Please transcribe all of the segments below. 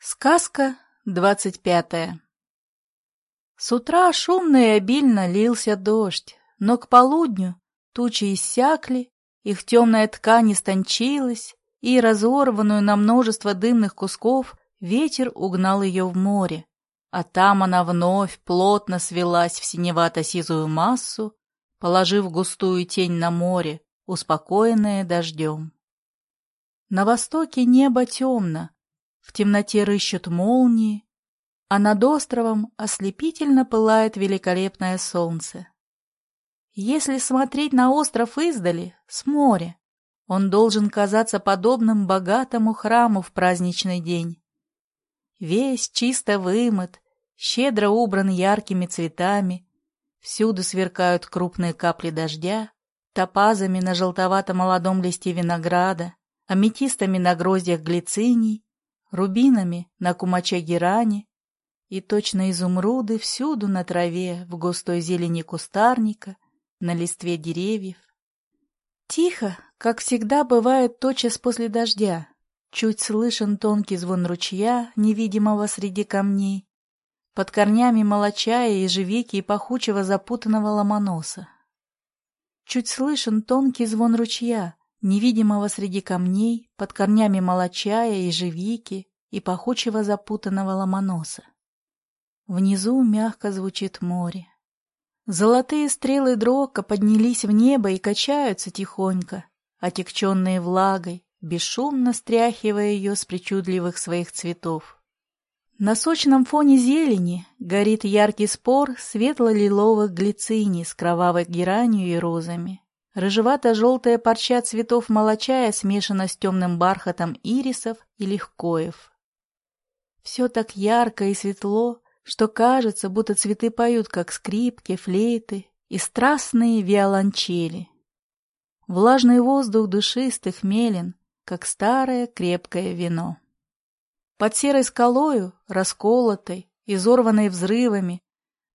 Сказка двадцать пятая С утра шумно и обильно лился дождь, но к полудню тучи иссякли, их темная ткань истончилась, и, разорванную на множество дымных кусков, ветер угнал ее в море, а там она вновь плотно свелась в синевато-сизую массу, положив густую тень на море, успокоенное дождем. На востоке небо темно, в темноте рыщут молнии, а над островом ослепительно пылает великолепное солнце. Если смотреть на остров издали, с моря, он должен казаться подобным богатому храму в праздничный день. Весь чисто вымыт, щедро убран яркими цветами, всюду сверкают крупные капли дождя, топазами на желтовато-молодом листе винограда, аметистами на гроздьях глициний, рубинами на кумаче герани и точно изумруды всюду на траве, в густой зелени кустарника, на листве деревьев. Тихо, как всегда бывает тотчас после дождя, чуть слышен тонкий звон ручья, невидимого среди камней, под корнями молочая, ежевики и пахучего запутанного ломоноса. Чуть слышен тонкий звон ручья, невидимого среди камней, под корнями молочая, ежевики и пахучего запутанного ломоноса. Внизу мягко звучит море. Золотые стрелы дрока поднялись в небо и качаются тихонько, отекченные влагой, бесшумно стряхивая ее с причудливых своих цветов. На сочном фоне зелени горит яркий спор светло-лиловых глициний с кровавой геранью и розами. Рыжевато-желтая парча цветов молочая смешана с темным бархатом ирисов и легкоев. Все так ярко и светло, что кажется, будто цветы поют, как скрипки, флейты и страстные виолончели. Влажный воздух душистых мелен, как старое крепкое вино. Под серой скалою, расколотой, изорванной взрывами,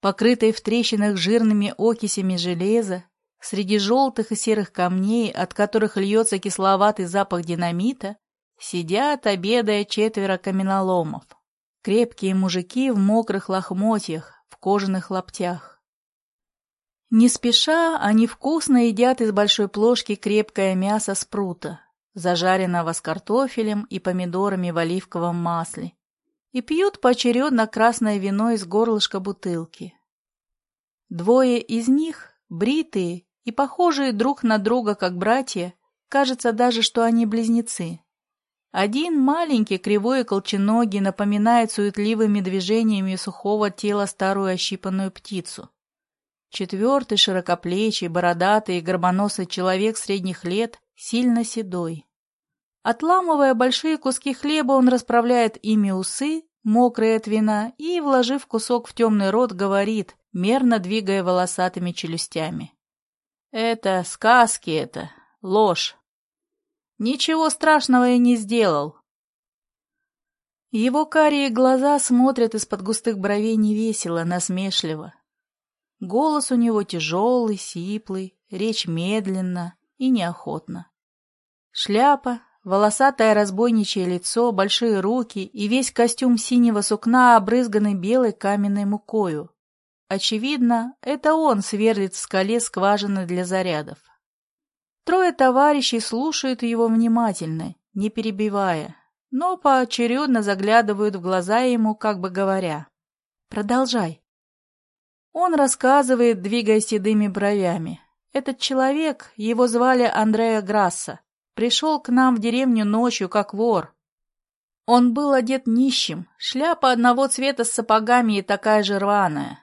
покрытой в трещинах жирными окисями железа, Среди желтых и серых камней, от которых льется кисловатый запах динамита, сидят, обедая четверо каменоломов. Крепкие мужики в мокрых лохмотьях, в кожаных лаптях. Не спеша они вкусно едят из большой плошки крепкое мясо спрута, зажаренного с картофелем и помидорами в оливковом масле, и пьют поочередно красное вино из горлышка бутылки. Двое из них, бритые и похожие друг на друга как братья, кажется даже, что они близнецы. Один маленький, кривой и колченогий напоминает суетливыми движениями сухого тела старую ощипанную птицу. Четвертый, широкоплечий, бородатый и горбоносый человек средних лет, сильно седой. Отламывая большие куски хлеба, он расправляет ими усы, мокрые от вина, и, вложив кусок в темный рот, говорит, мерно двигая волосатыми челюстями. Это сказки это, ложь. Ничего страшного я не сделал. Его карие глаза смотрят из-под густых бровей невесело, насмешливо. Голос у него тяжелый, сиплый, речь медленно и неохотно. Шляпа, волосатое разбойничье лицо, большие руки и весь костюм синего сукна, обрызганный белой каменной мукою. Очевидно, это он сверлит в скале скважины для зарядов. Трое товарищей слушают его внимательно, не перебивая, но поочередно заглядывают в глаза ему, как бы говоря. «Продолжай». Он рассказывает, двигая седыми бровями. Этот человек, его звали Андреа Грасса, пришел к нам в деревню ночью, как вор. Он был одет нищим, шляпа одного цвета с сапогами и такая же рваная.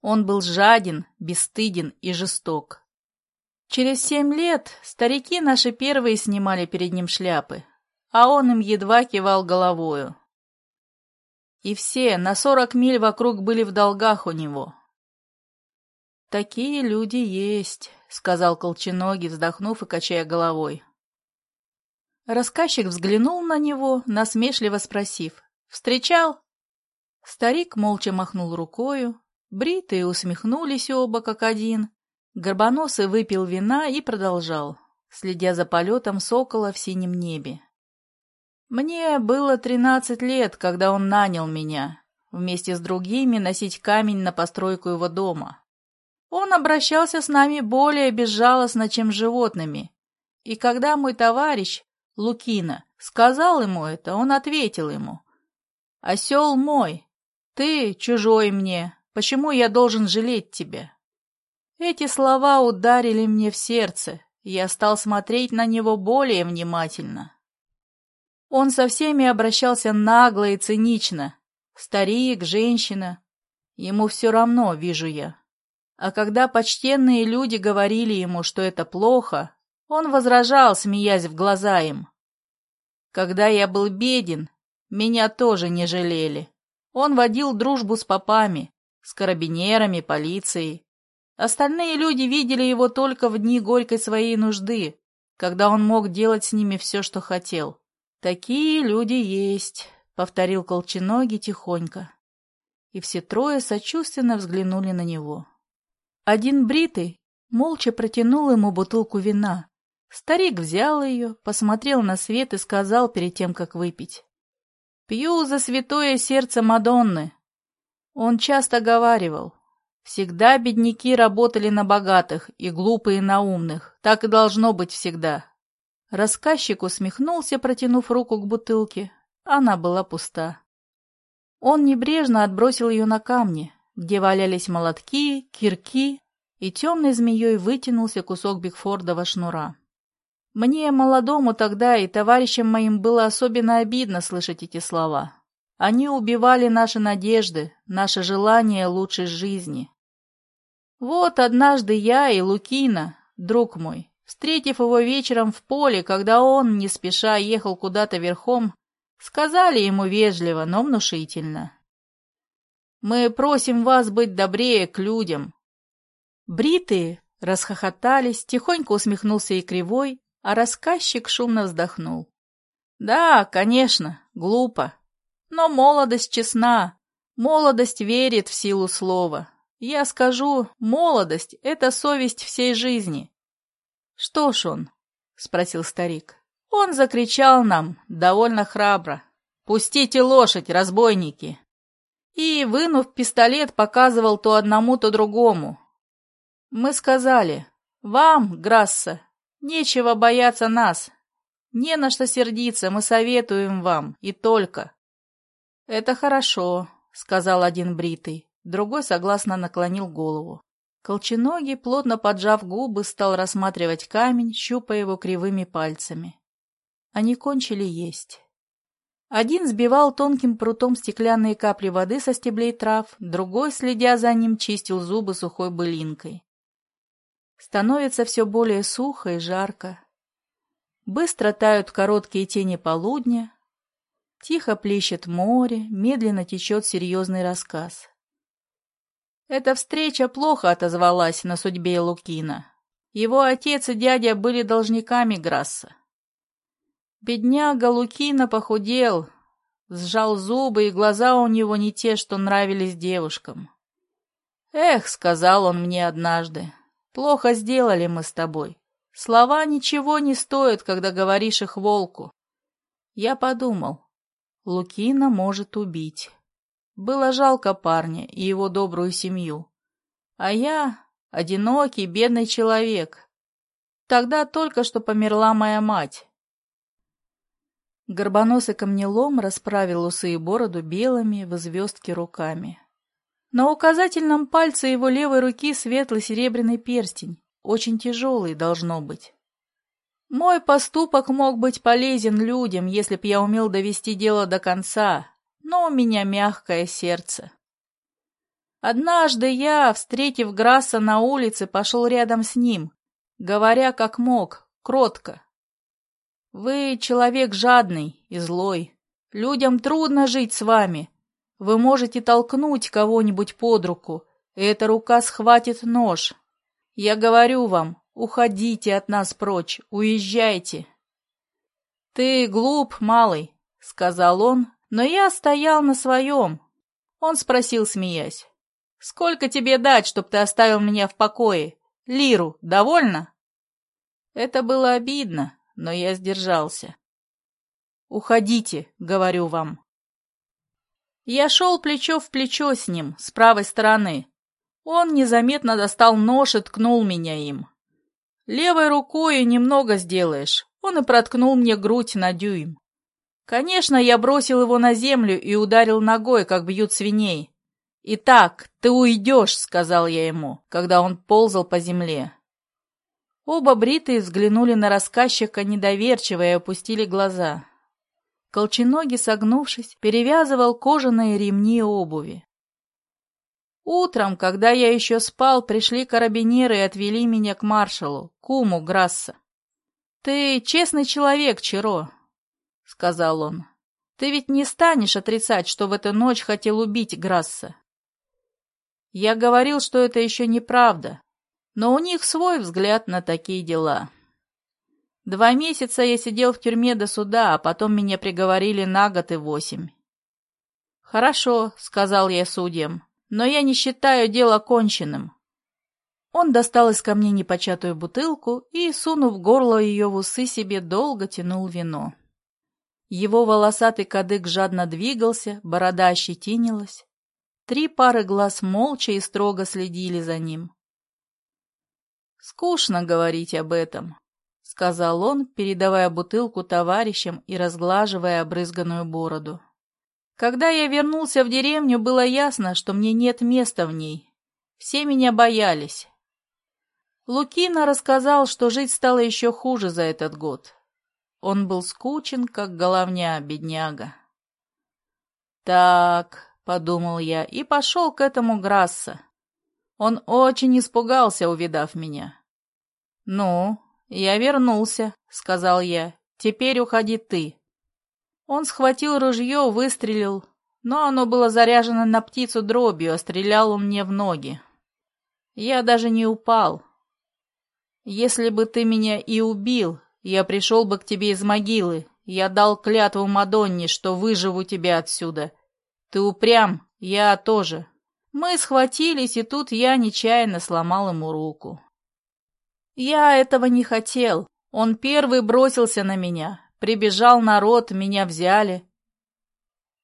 Он был жаден, бесстыден и жесток. Через семь лет старики наши первые снимали перед ним шляпы, а он им едва кивал головою. И все на сорок миль вокруг были в долгах у него. «Такие люди есть», — сказал Колченогий, вздохнув и качая головой. Рассказчик взглянул на него, насмешливо спросив. «Встречал?» Старик молча махнул рукою, Бритые усмехнулись оба как один. Горбоносый выпил вина и продолжал, следя за полетом сокола в синем небе. Мне было тринадцать лет, когда он нанял меня, вместе с другими носить камень на постройку его дома. Он обращался с нами более безжалостно, чем с животными. И когда мой товарищ, Лукина, сказал ему это, он ответил ему, «Осел мой, ты чужой мне, почему я должен жалеть тебя?» Эти слова ударили мне в сердце, и я стал смотреть на него более внимательно. Он со всеми обращался нагло и цинично. Старик, женщина. Ему все равно, вижу я. А когда почтенные люди говорили ему, что это плохо, он возражал, смеясь в глаза им. Когда я был беден, меня тоже не жалели. Он водил дружбу с попами, с карабинерами, полицией. Остальные люди видели его только в дни горькой своей нужды, когда он мог делать с ними все, что хотел. «Такие люди есть», — повторил Колченогий тихонько. И все трое сочувственно взглянули на него. Один бритый молча протянул ему бутылку вина. Старик взял ее, посмотрел на свет и сказал перед тем, как выпить. «Пью за святое сердце Мадонны». Он часто говаривал. Всегда бедняки работали на богатых и глупые на умных. Так и должно быть всегда. Рассказчик усмехнулся, протянув руку к бутылке. Она была пуста. Он небрежно отбросил ее на камни, где валялись молотки, кирки, и темной змеей вытянулся кусок Бигфордова шнура. Мне, молодому тогда, и товарищам моим было особенно обидно слышать эти слова. Они убивали наши надежды, наше желание лучшей жизни. Вот однажды я и Лукина, друг мой, Встретив его вечером в поле, когда он, не спеша, ехал куда-то верхом, сказали ему вежливо, но внушительно. «Мы просим вас быть добрее к людям». Бритые расхохотались, тихонько усмехнулся и кривой, а рассказчик шумно вздохнул. «Да, конечно, глупо. Но молодость честна, молодость верит в силу слова. Я скажу, молодость — это совесть всей жизни». «Что ж он?» — спросил старик. «Он закричал нам довольно храбро. «Пустите лошадь, разбойники!» И, вынув пистолет, показывал то одному, то другому. Мы сказали, «Вам, Грасса, нечего бояться нас. Не на что сердиться, мы советуем вам, и только». «Это хорошо», — сказал один бритый. Другой согласно наклонил голову. Колченогий, плотно поджав губы, стал рассматривать камень, щупая его кривыми пальцами. Они кончили есть. Один сбивал тонким прутом стеклянные капли воды со стеблей трав, другой, следя за ним, чистил зубы сухой былинкой. Становится все более сухо и жарко. Быстро тают короткие тени полудня. Тихо плещет море, медленно течет серьезный рассказ. Эта встреча плохо отозвалась на судьбе Лукина. Его отец и дядя были должниками Грасса. Бедняга Лукина похудел, сжал зубы, и глаза у него не те, что нравились девушкам. «Эх», — сказал он мне однажды, — «плохо сделали мы с тобой. Слова ничего не стоят, когда говоришь их волку». Я подумал, Лукина может убить. Было жалко парня и его добрую семью. А я — одинокий, бедный человек. Тогда только что померла моя мать. Горбоносый камнелом расправил усы и бороду белыми в звездке руками. На указательном пальце его левой руки светлый серебряный перстень, очень тяжелый должно быть. Мой поступок мог быть полезен людям, если б я умел довести дело до конца, но у меня мягкое сердце. Однажды я, встретив Грасса на улице, пошел рядом с ним, говоря как мог, кротко. Вы человек жадный и злой. Людям трудно жить с вами. Вы можете толкнуть кого-нибудь под руку, и эта рука схватит нож. Я говорю вам, уходите от нас прочь, уезжайте. Ты глуп, малый, — сказал он, но я стоял на своем. Он спросил, смеясь. «Сколько тебе дать, чтоб ты оставил меня в покое? Лиру, довольно?» Это было обидно, но я сдержался. Уходите, говорю вам. Я шел плечо в плечо с ним, с правой стороны. Он незаметно достал нож и ткнул меня им. Левой рукой немного сделаешь. Он и проткнул мне грудь на дюйм. Конечно, я бросил его на землю и ударил ногой, как бьют свиней. «Итак, ты уйдешь», — сказал я ему, когда он ползал по земле. Оба бритые взглянули на рассказчика недоверчиво и опустили глаза. Колченогий, согнувшись, перевязывал кожаные ремни обуви. Утром, когда я еще спал, пришли карабинеры и отвели меня к маршалу, куму Грасса. «Ты честный человек, Чиро», — сказал он. «Ты ведь не станешь отрицать, что в эту ночь хотел убить Грасса». Я говорил, что это еще неправда, но у них свой взгляд на такие дела. Два месяца я сидел в тюрьме до суда, а потом меня приговорили на год и восемь. «Хорошо», — сказал я судьям, — «но я не считаю дело конченным». Он достал из камней непочатую бутылку и, сунув горло ее в усы себе, долго тянул вино. Его волосатый кадык жадно двигался, борода ощетинилась. Три пары глаз молча и строго следили за ним. «Скучно говорить об этом», — сказал он, передавая бутылку товарищам и разглаживая обрызганную бороду. «Когда я вернулся в деревню, было ясно, что мне нет места в ней. Все меня боялись. Лукина рассказал, что жить стало еще хуже за этот год. Он был скучен, как головня, бедняга. «Так», — подумал я, и пошел к этому Грасса. Он очень испугался, увидав меня. «Ну, я вернулся», — сказал я. «Теперь уходи ты». Он схватил ружье, выстрелил, но оно было заряжено на птицу дробью, а стрелял он мне в ноги. Я даже не упал. Если бы ты меня и убил, я пришел бы к тебе из могилы. Я дал клятву Мадонне, что выживу тебя отсюда. Ты упрям, я тоже. Мы схватились, и тут я нечаянно сломал ему руку. Я этого не хотел. Он первый бросился на меня. Прибежал народ, меня взяли.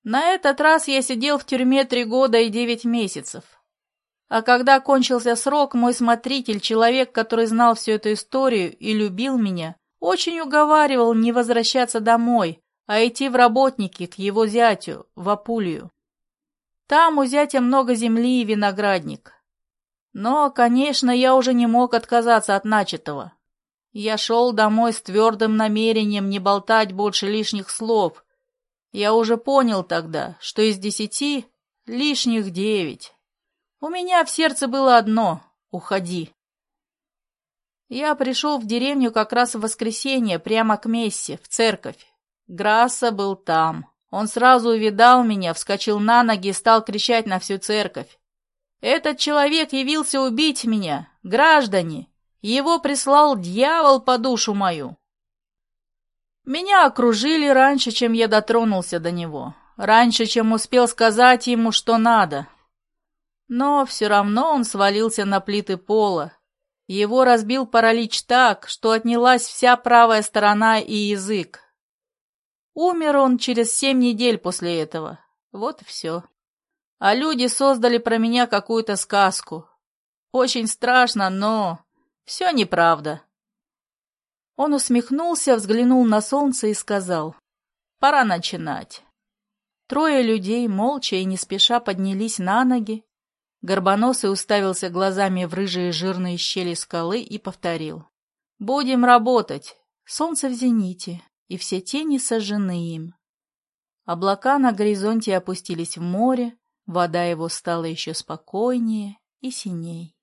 На этот раз я сидел в тюрьме три года и девять месяцев. А когда кончился срок, мой смотритель, человек, который знал всю эту историю и любил меня, очень уговаривал не возвращаться домой, а идти в работники к его зятю, в Апулию. Там у зятя много земли и виноградник. Но, конечно, я уже не мог отказаться от начатого. Я шел домой с твердым намерением не болтать больше лишних слов. Я уже понял тогда, что из десяти лишних девять. У меня в сердце было одно — уходи. Я пришел в деревню как раз в воскресенье, прямо к мессе, в церковь. Грасса был там. Он сразу увидал меня, вскочил на ноги и стал кричать на всю церковь. «Этот человек явился убить меня! Граждане! Его прислал дьявол по душу мою!» Меня окружили раньше, чем я дотронулся до него, раньше, чем успел сказать ему, что надо. Но все равно он свалился на плиты пола. Его разбил паралич так, что отнялась вся правая сторона и язык. Умер он через семь недель после этого. Вот и все. А люди создали про меня какую-то сказку. Очень страшно, но все неправда. Он усмехнулся, взглянул на солнце и сказал, «Пора начинать». Трое людей, молча и не спеша, поднялись на ноги. Горбоносый уставился глазами в рыжие жирные щели скалы и повторил, «Будем работать. Солнце в зените и все тени сожжены им. Облака на горизонте опустились в море, вода его стала еще спокойнее и синей.